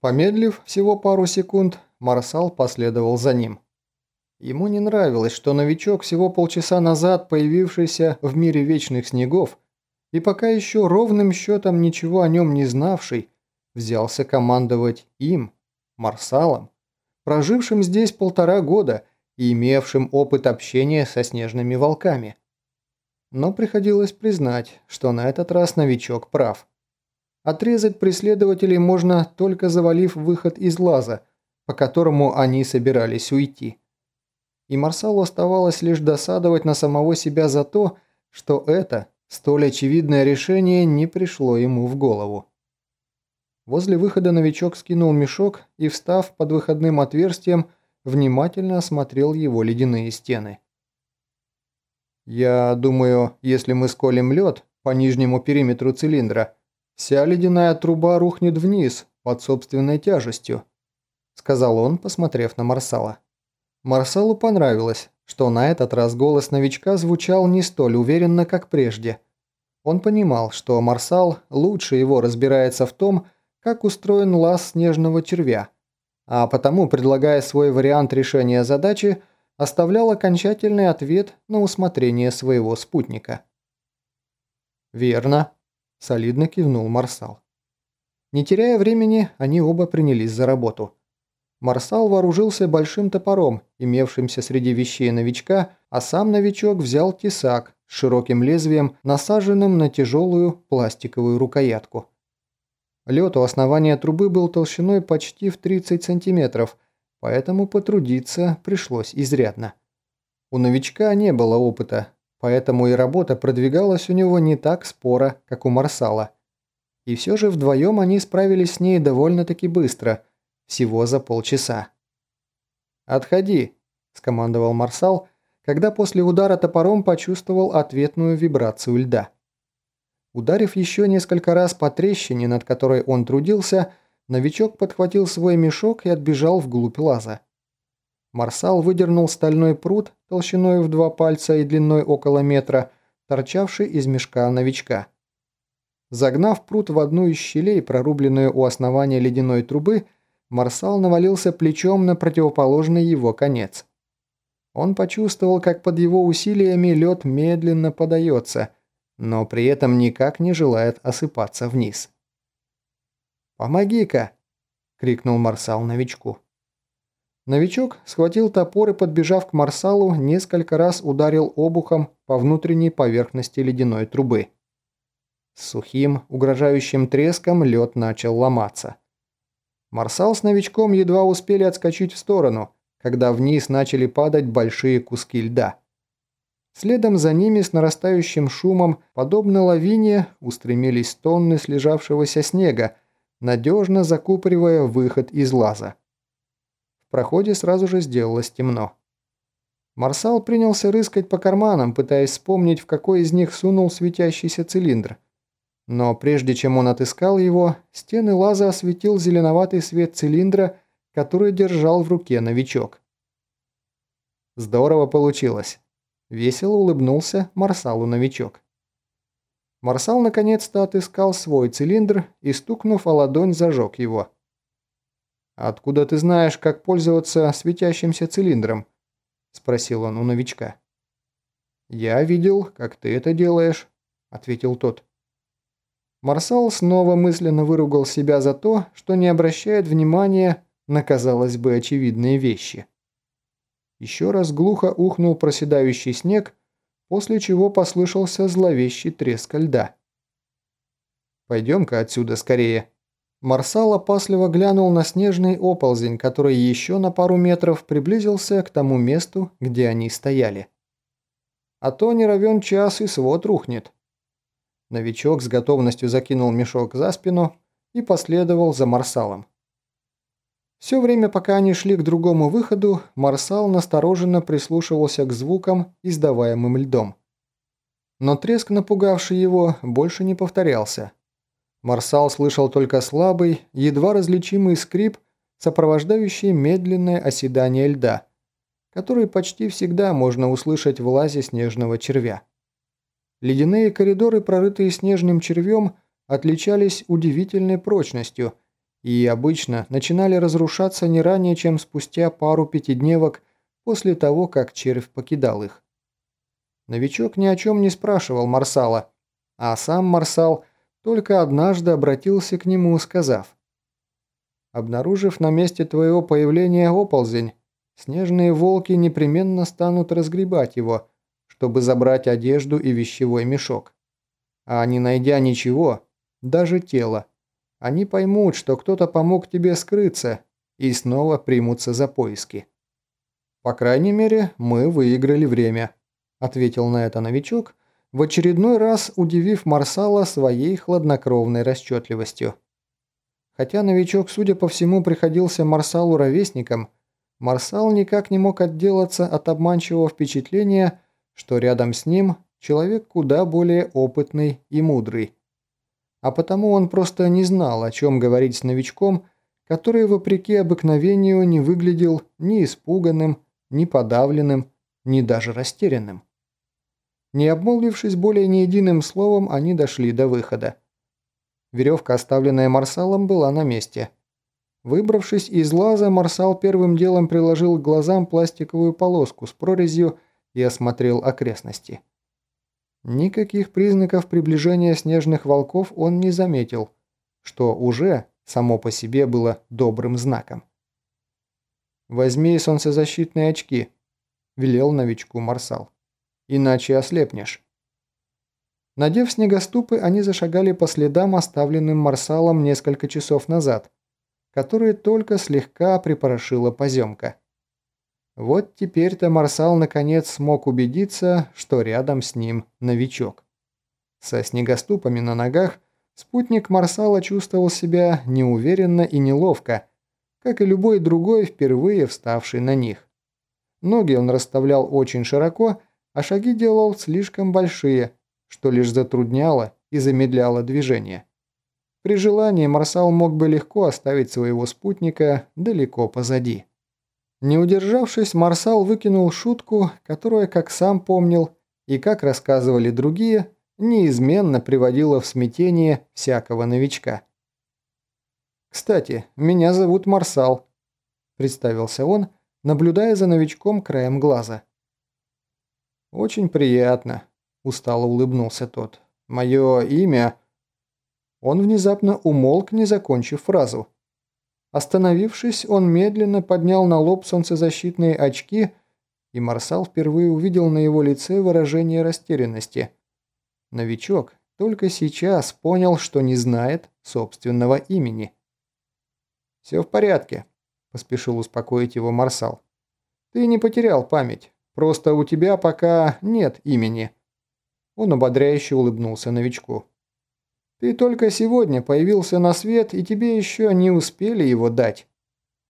Помедлив всего пару секунд, Марсал последовал за ним. Ему не нравилось, что новичок, всего полчаса назад появившийся в мире вечных снегов, и пока еще ровным счетом ничего о нем не знавший, взялся командовать им, Марсалом, прожившим здесь полтора года и имевшим опыт общения со снежными волками. Но приходилось признать, что на этот раз новичок прав. Отрезать преследователей можно, только завалив выход из лаза, по которому они собирались уйти. И Марсалу оставалось лишь досадовать на самого себя за то, что это, столь очевидное решение, не пришло ему в голову. Возле выхода новичок скинул мешок и, встав под выходным отверстием, внимательно осмотрел его ледяные стены. «Я думаю, если мы сколем лед по нижнему периметру цилиндра, вся ледяная труба рухнет вниз под собственной тяжестью», сказал он, посмотрев на Марсала. Марсалу понравилось, что на этот раз голос новичка звучал не столь уверенно, как прежде. Он понимал, что Марсал лучше его разбирается в том, как устроен лаз снежного червя, а потому, предлагая свой вариант решения задачи, оставлял окончательный ответ на усмотрение своего спутника. «Верно», – солидно кивнул Марсал. Не теряя времени, они оба принялись за работу. Марсал вооружился большим топором, имевшимся среди вещей новичка, а сам новичок взял тесак с широким лезвием, насаженным на тяжелую пластиковую рукоятку. Лед у основания трубы был толщиной почти в 30 сантиметров, поэтому потрудиться пришлось изрядно. У новичка не было опыта, поэтому и работа продвигалась у него не так споро, как у Марсала. И все же вдвоем они справились с ней довольно-таки быстро, всего за полчаса. «Отходи», – скомандовал Марсал, когда после удара топором почувствовал ответную вибрацию льда. Ударив еще несколько раз по трещине, над которой он трудился, новичок подхватил свой мешок и отбежал вглубь лаза. Марсал выдернул стальной пруд толщиной в два пальца и длиной около метра, торчавший из мешка новичка. Загнав пруд в одну из щелей, прорубленную у основания ледяной трубы, Марсал навалился плечом на противоположный его конец. Он почувствовал, как под его усилиями лед медленно подается – но при этом никак не желает осыпаться вниз. «Помоги-ка!» – крикнул Марсал новичку. Новичок схватил топор и, подбежав к Марсалу, несколько раз ударил обухом по внутренней поверхности ледяной трубы. С сухим, угрожающим треском лед начал ломаться. Марсал с новичком едва успели отскочить в сторону, когда вниз начали падать большие куски льда. Следом за ними с нарастающим шумом, подобно лавине, устремились тонны слежавшегося снега, надежно закупоривая выход из лаза. В проходе сразу же сделалось темно. Марсал принялся рыскать по карманам, пытаясь вспомнить, в какой из них сунул светящийся цилиндр. Но прежде чем он отыскал его, стены лаза осветил зеленоватый свет цилиндра, который держал в руке новичок. Здорово получилось. Весело улыбнулся Марсалу новичок. Марсал наконец-то отыскал свой цилиндр и, стукнув о ладонь, зажег его. «Откуда ты знаешь, как пользоваться светящимся цилиндром?» – спросил он у новичка. «Я видел, как ты это делаешь», – ответил тот. Марсал снова мысленно выругал себя за то, что не обращает внимания на, казалось бы, очевидные вещи. Еще раз глухо ухнул проседающий снег, после чего послышался зловещий треск льда. «Пойдем-ка отсюда скорее». Марсал опасливо глянул на снежный оползень, который еще на пару метров приблизился к тому месту, где они стояли. А то не равен час и свод рухнет. Новичок с готовностью закинул мешок за спину и последовал за Марсалом. Все время, пока они шли к другому выходу, Марсал настороженно прислушивался к звукам, издаваемым льдом. Но треск, напугавший его, больше не повторялся. Марсал слышал только слабый, едва различимый скрип, сопровождающий медленное оседание льда, который почти всегда можно услышать в лазе снежного червя. Ледяные коридоры, прорытые снежным червем, отличались удивительной прочностью – и обычно начинали разрушаться не ранее, чем спустя пару пятидневок после того, как червь покидал их. Новичок ни о чем не спрашивал Марсала, а сам Марсал только однажды обратился к нему, сказав «Обнаружив на месте твоего появления оползень, снежные волки непременно станут разгребать его, чтобы забрать одежду и вещевой мешок. А не найдя ничего, даже тело, они поймут, что кто-то помог тебе скрыться и снова примутся за поиски. По крайней мере, мы выиграли время, ответил на это новичок, в очередной раз удивив Марсала своей хладнокровной расчетливостью. Хотя новичок, судя по всему, приходился Марсалу ровесником, Марсал никак не мог отделаться от обманчивого впечатления, что рядом с ним человек куда более опытный и мудрый. А потому он просто не знал, о чем говорить с новичком, который, вопреки обыкновению, не выглядел ни испуганным, ни подавленным, ни даже растерянным. Не обмолвившись более ни единым словом, они дошли до выхода. Веревка, оставленная Марсалом, была на месте. Выбравшись из лаза, Марсал первым делом приложил к глазам пластиковую полоску с прорезью и осмотрел окрестности. Никаких признаков приближения снежных волков он не заметил, что уже само по себе было добрым знаком. «Возьми солнцезащитные очки», – велел новичку Марсал иначе ослепнешь. Надев снегоступы, они зашагали по следам, оставленным Марсалом несколько часов назад, которые только слегка припорошила поземка. Вот теперь-то Марсал наконец смог убедиться, что рядом с ним новичок. Со снегоступами на ногах спутник Марсала чувствовал себя неуверенно и неловко, как и любой другой, впервые вставший на них. Ноги он расставлял очень широко а шаги делал слишком большие, что лишь затрудняло и замедляло движение. При желании Марсал мог бы легко оставить своего спутника далеко позади. Не удержавшись, Марсал выкинул шутку, которая, как сам помнил, и как рассказывали другие, неизменно приводила в смятение всякого новичка. «Кстати, меня зовут Марсал», – представился он, наблюдая за новичком краем глаза. «Очень приятно», – устало улыбнулся тот. «Мое имя...» Он внезапно умолк, не закончив фразу. Остановившись, он медленно поднял на лоб солнцезащитные очки, и Марсал впервые увидел на его лице выражение растерянности. Новичок только сейчас понял, что не знает собственного имени. «Все в порядке», – поспешил успокоить его Марсал. «Ты не потерял память. Просто у тебя пока нет имени». Он ободряюще улыбнулся новичку. «Ты только сегодня появился на свет, и тебе еще не успели его дать».